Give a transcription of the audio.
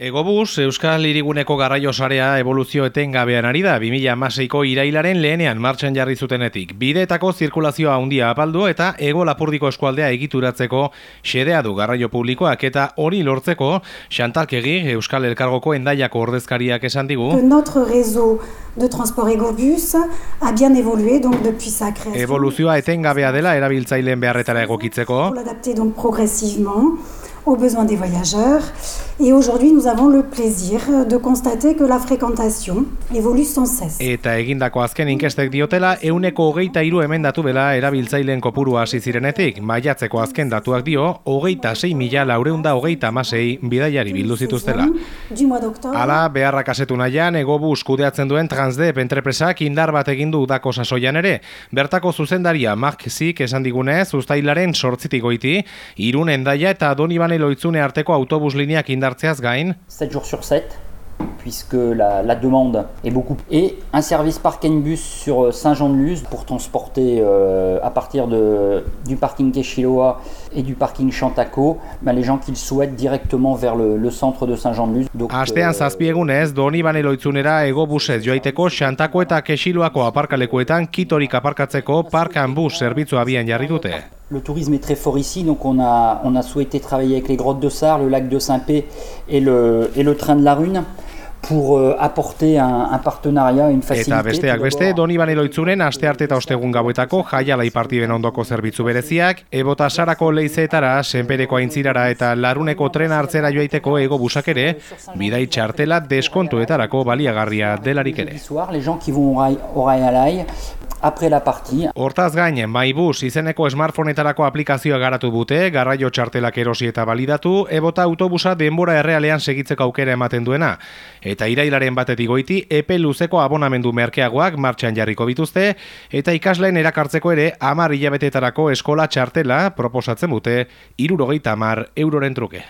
Egobus, Euskal Iriguneko garraio sarea evoluzio etengabean ari da 2016ko irailaren lehenean martxan jarri zutenetik. Bideetako zirkulazioa handia apaldu eta ego lapurdiko eskualdea egituratzeko xedea du garraio publikoak eta hori lortzeko Xantalkegi Euskal Elkargoko endaiako ordezkariak esan digu. Notre réseau de transport Egobus a bien évolué donc depuis sa création. Evoluzioa etengabea dela erabiltzaileen beharretara egokitzeko. Pour l'adapter donc progressivement aux besoins des voyageurs. Et aujourd'hui, nous avons le plaisir de constater que la fréquentation évolue sans cesse. Eta egindako azken inkestek diotela, euneko hogeita iru emendatu bela erabiltzaileen kopuru hasi zirenetik. Maiatzeko azken datuak dio, hogeita sei mila laureunda hogeita amasei bidaiari bildu zituztela. Hala, beharrak asetu nahian, egobus kudeatzen duen Transdep entrepresak indar bat egindu udako sasoian ere. Bertako zuzendaria Mark Zik esan digunez, ustailaren sortzitik goiti, irun endaia eta doni Iban Eloitzune arteko autobus lineak indartzeaz gain. 7 jours sur 7, puisque la, la demande est beaucoup. Et un service park and bus sur euh, Saint-Jean-de-Luz pour transporter euh, à partir de, du parking Keshiloa et du parking Chantaco ben, les gens qui le souhaitent directement vers le, le centre de Saint-Jean-de-Luz. Astean euh, zazpiegunez, doni baneloitzunera ego busez joaiteko Chantako eta Keshiloako aparkalekuetan kitorik aparkatzeko park and bus zerbitzu abian jarri dute. Le tourisme est très fort ici, donc on a, on a souhaité travailler avec les grottes de Sar, le lac de Saint-Pé et le, et le train de la Rune pour euh, apporter un, un partenariat, une facilité. Eta besteak beste, doni baneloitzunen aste arte eta ostegun gauetako jaialai partiden ondoko zerbitzu bereziak, ebota sarako leizeetara, senpereko aintzirara eta laruneko tren hartzera joaiteko ego busak ere, bidai txartela deskontuetarako baliagarria delarik ere. Les gens qui vont au rail après la partie. Hortaz gain, Maibus izeneko smartphoneetarako aplikazioa garatu dute, garraio txartelak erosi eta balidatu, ebota autobusa denbora errealean segitzeko aukera ematen duena. Eta irailaren batetik goiti, epe luzeko abonamendu merkeagoak martxan jarriko bituzte, eta ikasleen erakartzeko ere, amar hilabetetarako eskola txartela proposatzen dute, irurogeita amar euroren truke.